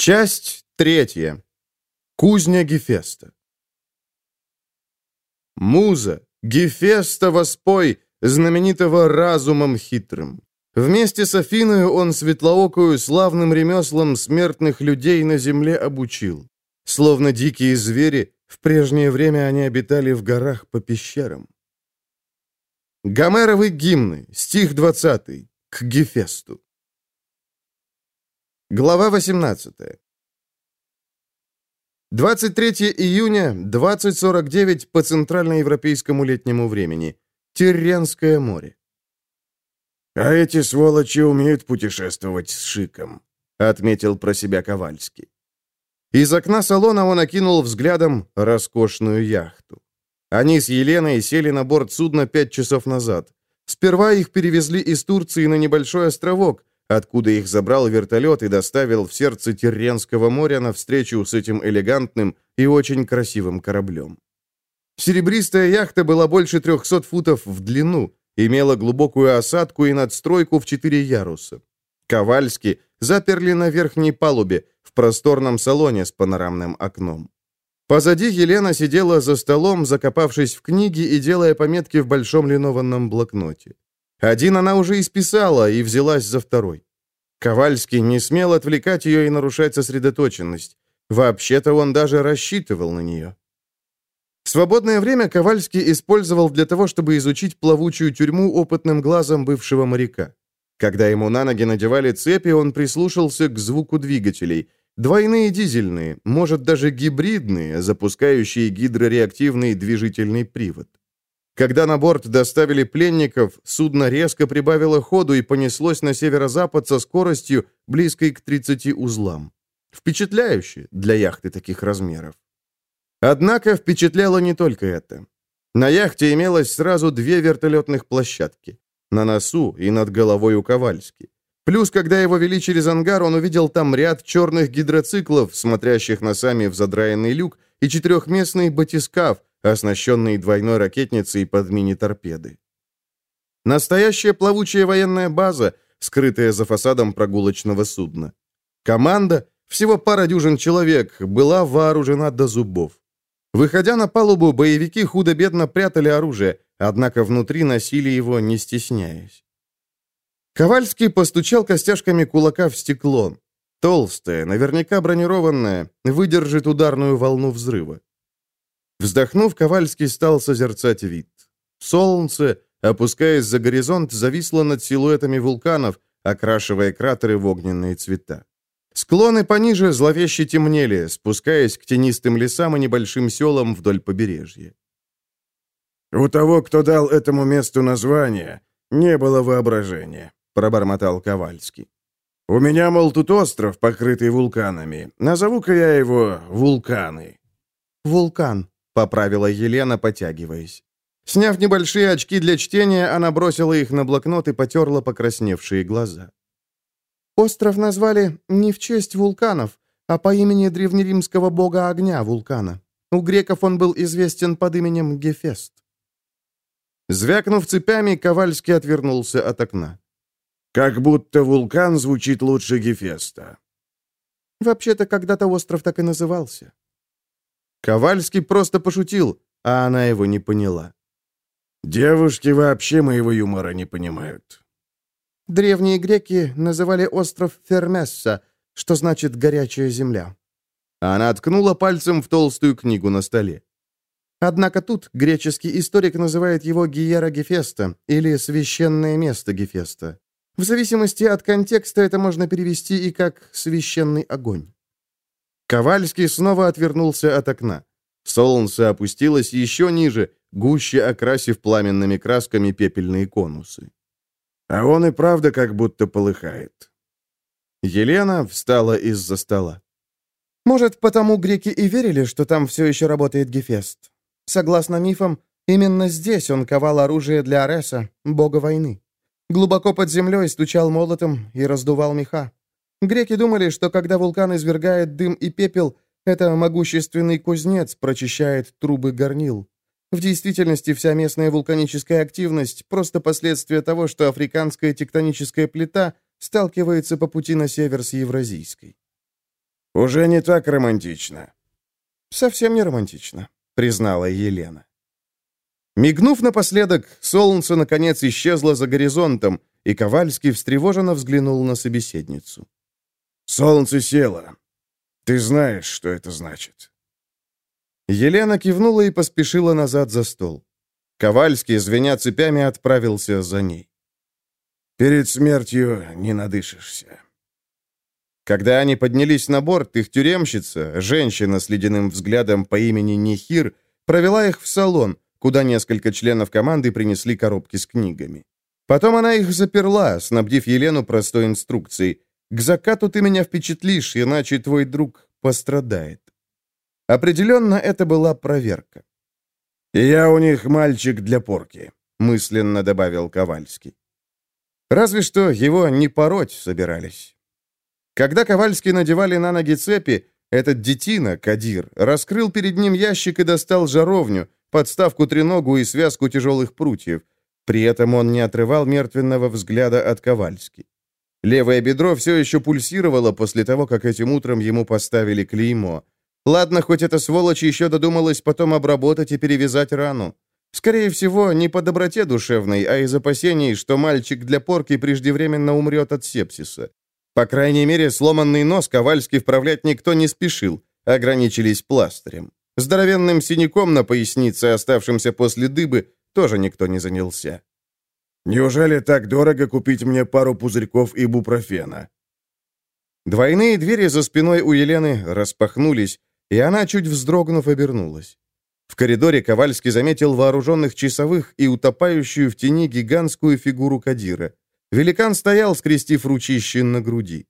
Часть третья. Кузня Гефеста. Муза, Гефеста воспой, знаменитого разумом хитрым. Вместе с Афиною он светлоокую славным ремеслом смертных людей на земле обучил. Словно дикие звери, в прежнее время они обитали в горах по пещерам. Гомеровы гимны, стих 20, к Гефесту. Глава 18. 23 июня, 20.49 по центральноевропейскому летнему времени. Тирренское море. «А эти сволочи умеют путешествовать с шиком», — отметил про себя Ковальский. Из окна салона он окинул взглядом роскошную яхту. Они с Еленой сели на борт судна пять часов назад. Сперва их перевезли из Турции на небольшой островок, откуда их забрал вертолет и доставил в сердце Тирренского моря на встречу с этим элегантным и очень красивым кораблем. Серебристая яхта была больше 300 футов в длину, имела глубокую осадку и надстройку в четыре яруса. Ковальски заперли на верхней палубе, в просторном салоне с панорамным окном. Позади Елена сидела за столом, закопавшись в книги и делая пометки в большом линованном блокноте. Один она уже исписала и взялась за второй. Ковальский не смел отвлекать ее и нарушать сосредоточенность. Вообще-то он даже рассчитывал на нее. Свободное время Ковальский использовал для того, чтобы изучить плавучую тюрьму опытным глазом бывшего моряка. Когда ему на ноги надевали цепи, он прислушался к звуку двигателей. Двойные дизельные, может даже гибридные, запускающие гидрореактивный движительный привод. Когда на борт доставили пленников, судно резко прибавило ходу и понеслось на северо-запад со скоростью, близкой к 30 узлам. Впечатляюще для яхты таких размеров. Однако впечатляло не только это. На яхте имелось сразу две вертолетных площадки. На носу и над головой у Ковальски. Плюс, когда его вели через ангар, он увидел там ряд черных гидроциклов, смотрящих носами в задраенный люк, и четырехместный батискаф, оснащенный двойной ракетницей под мини-торпеды. Настоящая плавучая военная база, скрытая за фасадом прогулочного судна. Команда, всего пара дюжин человек, была вооружена до зубов. Выходя на палубу, боевики худо-бедно прятали оружие, однако внутри носили его, не стесняясь. Ковальский постучал костяшками кулака в стекло. Толстое, наверняка бронированное, выдержит ударную волну взрыва. Вздохнув, Ковальский стал созерцать вид. Солнце, опускаясь за горизонт, зависло над силуэтами вулканов, окрашивая кратеры в огненные цвета. Склоны пониже зловеще темнели, спускаясь к тенистым лесам и небольшим селам вдоль побережья. «У того, кто дал этому месту название, не было воображения», — пробормотал Ковальский. «У меня, мол, тут остров, покрытый вулканами. Назову-ка я его Вулканы». «Вулкан», — поправила Елена, потягиваясь. Сняв небольшие очки для чтения, она бросила их на блокнот и потерла покрасневшие глаза. «Остров назвали не в честь вулканов, а по имени древнеримского бога огня вулкана. У греков он был известен под именем Гефест». Звякнув цепями, Ковальский отвернулся от окна. «Как будто вулкан звучит лучше Гефеста». «Вообще-то когда-то остров так и назывался». Ковальский просто пошутил, а она его не поняла. «Девушки вообще моего юмора не понимают». Древние греки называли остров Фермесса, что значит «горячая земля». Она ткнула пальцем в толстую книгу на столе. Однако тут греческий историк называет его Гиера Гефеста или «священное место Гефеста». В зависимости от контекста это можно перевести и как «священный огонь». Ковальский снова отвернулся от окна. Солнце опустилось еще ниже, гуще окрасив пламенными красками пепельные конусы. А он и правда как будто полыхает. Елена встала из-за стола. Может, потому греки и верили, что там все еще работает Гефест. Согласно мифам, именно здесь он ковал оружие для Ареса, бога войны. Глубоко под землей стучал молотом и раздувал меха. Греки думали, что когда вулкан извергает дым и пепел, это могущественный кузнец прочищает трубы горнил. В действительности вся местная вулканическая активность – просто последствие того, что африканская тектоническая плита сталкивается по пути на север с евразийской. Уже не так романтично. Совсем не романтично, признала Елена. Мигнув напоследок, солнце, наконец, исчезло за горизонтом, и Ковальский встревоженно взглянул на собеседницу. «Солнце село. Ты знаешь, что это значит». Елена кивнула и поспешила назад за стол. Ковальский, звеня цепями, отправился за ней. «Перед смертью не надышишься». Когда они поднялись на борт, их тюремщица, женщина с ледяным взглядом по имени Нихир, провела их в салон, куда несколько членов команды принесли коробки с книгами. Потом она их заперла, снабдив Елену простой инструкцией. «К закату ты меня впечатлишь, иначе твой друг пострадает». Определенно, это была проверка. «Я у них мальчик для порки», — мысленно добавил Ковальский. Разве что его не пороть собирались. Когда Ковальский надевали на ноги цепи, этот детина, Кадир, раскрыл перед ним ящик и достал жаровню, подставку треногу и связку тяжелых прутьев. При этом он не отрывал мертвенного взгляда от Ковальски. Левое бедро все еще пульсировало после того, как этим утром ему поставили клеймо. Ладно, хоть эта сволочь еще додумалась потом обработать и перевязать рану. Скорее всего, не по доброте душевной, а из опасений, что мальчик для порки преждевременно умрет от сепсиса. По крайней мере, сломанный нос Ковальский вправлять никто не спешил, ограничились пластырем. Здоровенным синяком на пояснице, оставшимся после дыбы, тоже никто не занялся. «Неужели так дорого купить мне пару пузырьков ибупрофена?» Двойные двери за спиной у Елены распахнулись, и она, чуть вздрогнув, обернулась. В коридоре Ковальский заметил вооруженных часовых и утопающую в тени гигантскую фигуру Кадира. Великан стоял, скрестив ручищи на груди.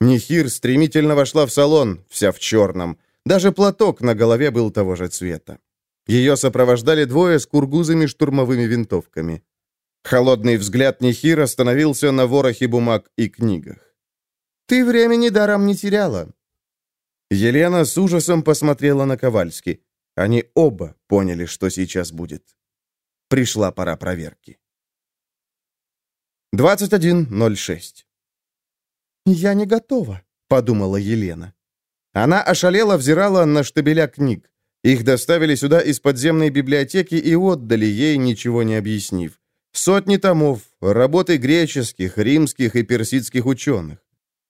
Нихир стремительно вошла в салон, вся в черном. Даже платок на голове был того же цвета. Ее сопровождали двое с кургузами штурмовыми винтовками. Холодный взгляд Нихир остановился на ворохе бумаг и книгах. «Ты времени даром не теряла». Елена с ужасом посмотрела на Ковальски. Они оба поняли, что сейчас будет. Пришла пора проверки. 21.06 «Я не готова», — подумала Елена. Она ошалела взирала на штабеля книг. Их доставили сюда из подземной библиотеки и отдали ей, ничего не объяснив. Сотни томов, работы греческих, римских и персидских ученых.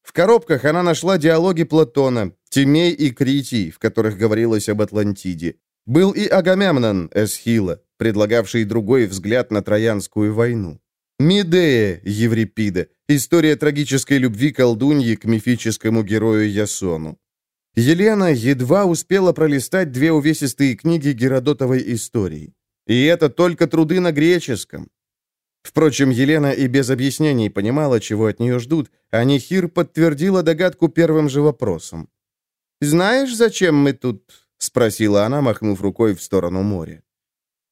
В коробках она нашла диалоги Платона, Тимей и Критий, в которых говорилось об Атлантиде. Был и Агамемнон Эсхила, предлагавший другой взгляд на Троянскую войну. Медея Еврипида, история трагической любви колдуньи к мифическому герою Ясону. Елена едва успела пролистать две увесистые книги Геродотовой истории. И это только труды на греческом. Впрочем, Елена и без объяснений понимала, чего от нее ждут, а Нехир подтвердила догадку первым же вопросом. «Знаешь, зачем мы тут?» — спросила она, махнув рукой в сторону моря.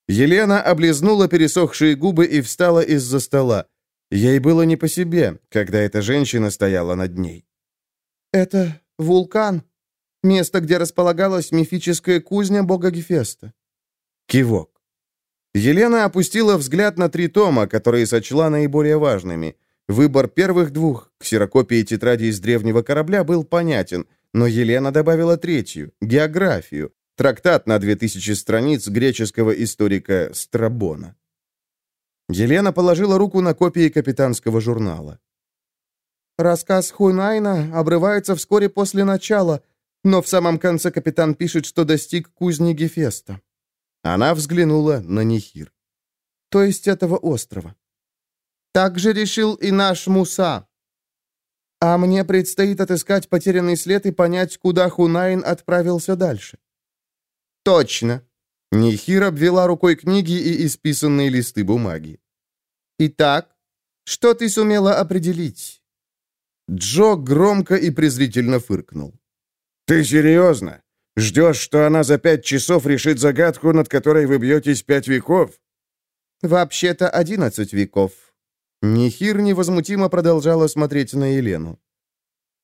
Елена облизнула пересохшие губы и встала из-за стола. Ей было не по себе, когда эта женщина стояла над ней. «Это вулкан», Место, где располагалась мифическая кузня бога Гефеста. Кивок. Елена опустила взгляд на три тома, которые сочла наиболее важными. Выбор первых двух, ксерокопии тетради из древнего корабля, был понятен, но Елена добавила третью — географию, трактат на 2000 страниц греческого историка Страбона. Елена положила руку на копии капитанского журнала. Рассказ Хуйнайна обрывается вскоре после начала, но в самом конце капитан пишет, что достиг кузни Гефеста. Она взглянула на Нихир. То есть этого острова. Так же решил и наш Муса. А мне предстоит отыскать потерянный след и понять, куда Хунайн отправился дальше. Точно. Нихир обвела рукой книги и исписанные листы бумаги. Итак, что ты сумела определить? Джо громко и презрительно фыркнул. «Ты серьезно? Ждешь, что она за пять часов решит загадку, над которой вы бьетесь пять веков?» «Вообще-то одиннадцать веков». Нихир невозмутимо продолжала смотреть на Елену.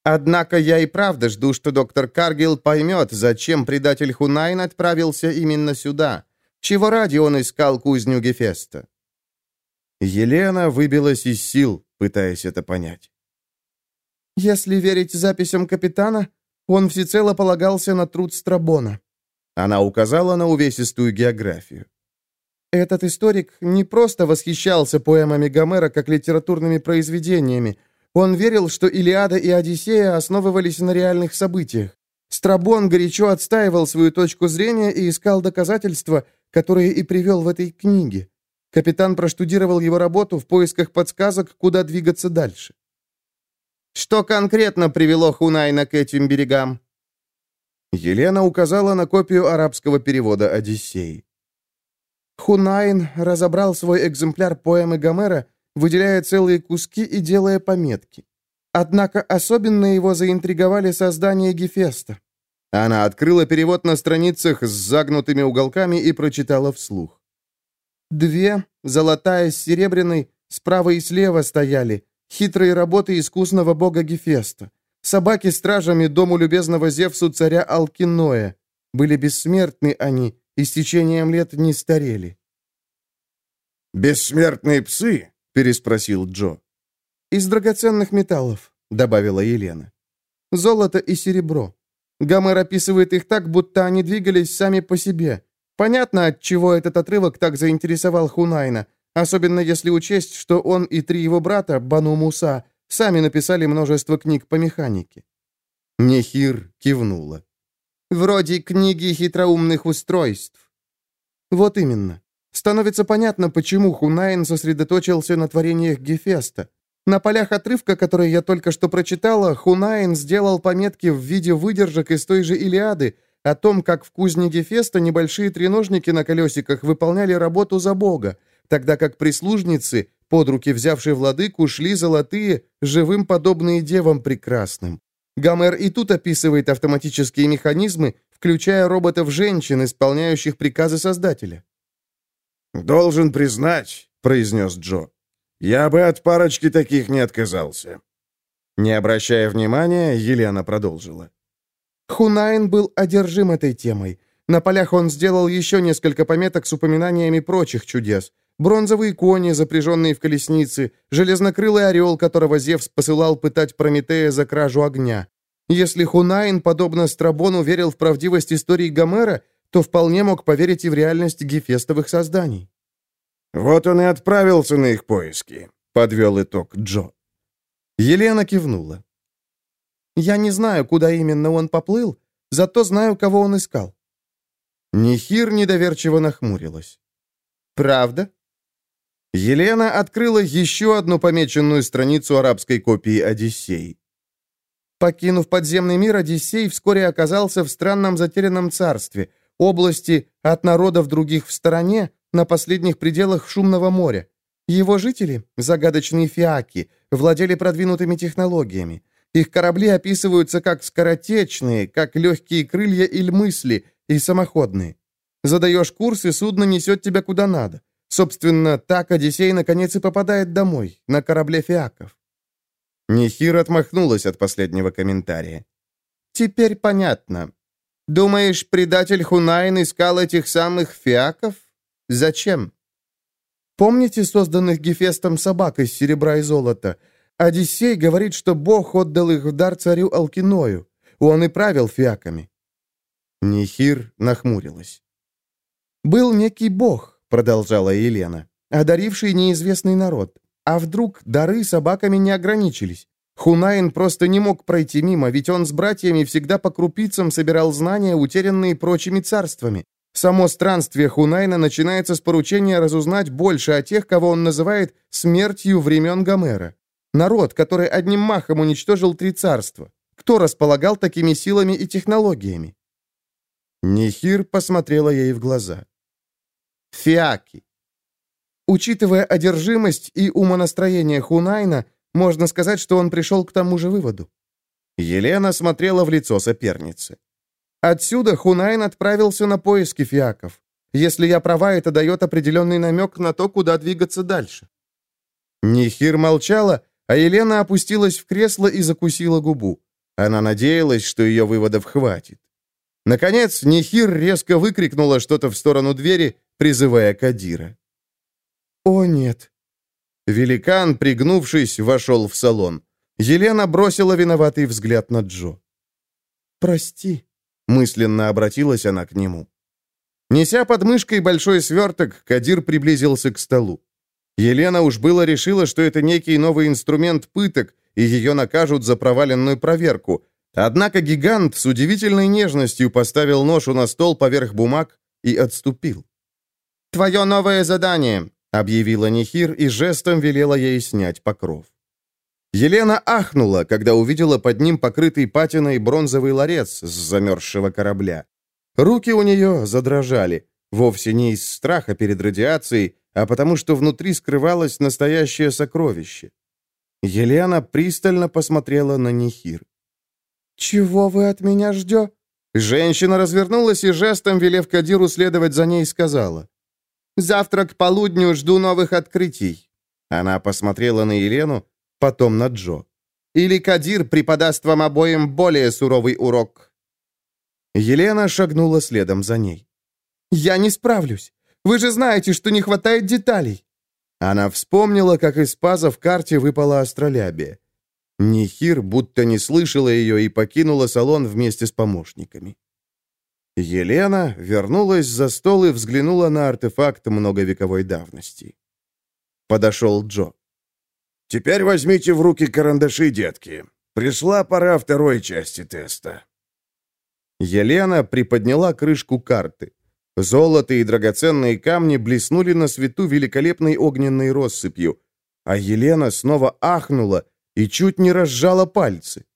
«Однако я и правда жду, что доктор Каргил поймет, зачем предатель Хунайн отправился именно сюда. Чего ради он искал кузню Гефеста?» Елена выбилась из сил, пытаясь это понять. «Если верить записям капитана, Он всецело полагался на труд Страбона. Она указала на увесистую географию. Этот историк не просто восхищался поэмами Гомера как литературными произведениями. Он верил, что Илиада и Одиссея основывались на реальных событиях. Страбон горячо отстаивал свою точку зрения и искал доказательства, которые и привел в этой книге. Капитан проштудировал его работу в поисках подсказок, куда двигаться дальше. Что конкретно привело Хунайна к этим берегам? Елена указала на копию арабского перевода «Одиссей». Хунайн разобрал свой экземпляр поэмы Гомера, выделяя целые куски и делая пометки. Однако особенно его заинтриговали создания Гефеста. Она открыла перевод на страницах с загнутыми уголками и прочитала вслух. Две, золотая с серебряной, справа и слева стояли, хитрые работы искусного бога Гефеста. Собаки-стражами дому любезного Зевсу царя Алкиноя. Были бессмертны они, и с течением лет не старели. «Бессмертные псы?» — переспросил Джо. «Из драгоценных металлов», — добавила Елена. «Золото и серебро. Гомер описывает их так, будто они двигались сами по себе. Понятно, от чего этот отрывок так заинтересовал Хунайна, особенно если учесть, что он и три его брата, Бану Муса, сами написали множество книг по механике». Нехир кивнула. Вроде книги хитроумных устройств. Вот именно. Становится понятно, почему Хунайн сосредоточился на творениях Гефеста. На полях отрывка, который я только что прочитала, Хунайн сделал пометки в виде выдержек из той же Илиады о том, как в кузне Гефеста небольшие треножники на колесиках выполняли работу за бога, тогда как прислужницы, под руки взявшие владыку, шли золотые, живым подобные девам прекрасным. Гомер и тут описывает автоматические механизмы, включая роботов-женщин, исполняющих приказы Создателя. «Должен признать», — произнес Джо, — «я бы от парочки таких не отказался». Не обращая внимания, Елена продолжила. Хунайн был одержим этой темой. На полях он сделал еще несколько пометок с упоминаниями прочих чудес. Бронзовые кони, запряженные в колесницы, железнокрылый орел, которого Зевс посылал пытать Прометея за кражу огня. Если Хунайн, подобно Страбону, верил в правдивость истории Гомера, то вполне мог поверить и в реальность гефестовых созданий. «Вот он и отправился на их поиски», — подвел итог Джо. Елена кивнула. «Я не знаю, куда именно он поплыл, зато знаю, кого он искал». Нихир недоверчиво нахмурилась. «Правда?» Елена открыла еще одну помеченную страницу арабской копии «Одиссей». Покинув подземный мир, Одиссей вскоре оказался в странном затерянном царстве, области от народов других в стороне, на последних пределах шумного моря. Его жители, загадочные фиаки, владели продвинутыми технологиями. Их корабли описываются как скоротечные, как легкие крылья или мысли, и самоходные. Задаешь курс, и судно несет тебя куда надо. Собственно, так Одиссей наконец и попадает домой, на корабле фиаков. Нихир отмахнулась от последнего комментария. «Теперь понятно. Думаешь, предатель Хунайн искал этих самых фиаков? Зачем?» Помните созданных Гефестом собак из серебра и золота? Одиссей говорит, что Бог отдал их в дар царю Алкиною. Он и правил фиаками. Нихир нахмурилась. «Был некий Бог, продолжала Елена, одаривший неизвестный народ. А вдруг дары собаками не ограничились? Хунайн просто не мог пройти мимо, ведь он с братьями всегда по крупицам собирал знания, утерянные прочими царствами. Само странствие Хунайна начинается с поручения разузнать больше о тех, кого он называет «смертью времен Гомера». Народ, который одним махом уничтожил три царства. Кто располагал такими силами и технологиями? Нихир посмотрела ей в глаза. Фиаки. Учитывая одержимость и умонастроение Хунайна, можно сказать, что он пришел к тому же выводу. Елена смотрела в лицо соперницы. Отсюда Хунайн отправился на поиски фиаков. Если я права, это дает определенный намек на то, куда двигаться дальше. Нихир молчала, а Елена опустилась в кресло и закусила губу. Она надеялась, что ее выводов хватит. Наконец, Нихир резко выкрикнула что-то в сторону двери, призывая Кадира. «О, нет!» Великан, пригнувшись, вошел в салон. Елена бросила виноватый взгляд на Джо. прости», — мысленно обратилась она к нему. Неся под мышкой большой сверток, Кадир приблизился к столу. Елена уж было решила, что это некий новый инструмент пыток, и ее накажут за проваленную проверку. Однако гигант с удивительной нежностью поставил ношу на стол поверх бумаг и отступил. «Твое новое задание», — объявила Нехир и жестом велела ей снять покров. Елена ахнула, когда увидела под ним покрытый патиной бронзовый ларец с замерзшего корабля. Руки у нее задрожали, вовсе не из страха перед радиацией, а потому что внутри скрывалось настоящее сокровище. Елена пристально посмотрела на Нехир. «Чего вы от меня ждете?» Женщина развернулась и жестом, велев Кадиру следовать за ней, сказала. «Завтра к полудню жду новых открытий». Она посмотрела на Елену, потом на Джо. «Или Кадир преподаст вам обоим более суровый урок». Елена шагнула следом за ней. «Я не справлюсь. Вы же знаете, что не хватает деталей». Она вспомнила, как из паза в карте выпала астролябия. Нихир будто не слышала ее и покинула салон вместе с помощниками. Елена вернулась за стол и взглянула на артефакт многовековой давности. Подошел Джо. «Теперь возьмите в руки карандаши, детки. Пришла пора второй части теста». Елена приподняла крышку карты. Золото и драгоценные камни блеснули на свету великолепной огненной россыпью, а Елена снова ахнула и чуть не разжала пальцы.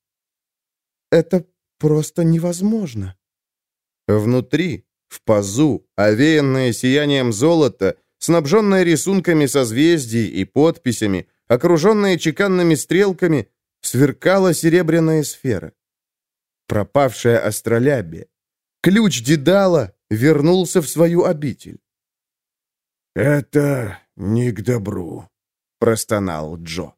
«Это просто невозможно». Внутри, в пазу, овеянное сиянием золота, снабженное рисунками созвездий и подписями, окруженное чеканными стрелками, сверкала серебряная сфера пропавшая астролябия. Ключ Дедала вернулся в свою обитель. «Это не к добру», — простонал Джо.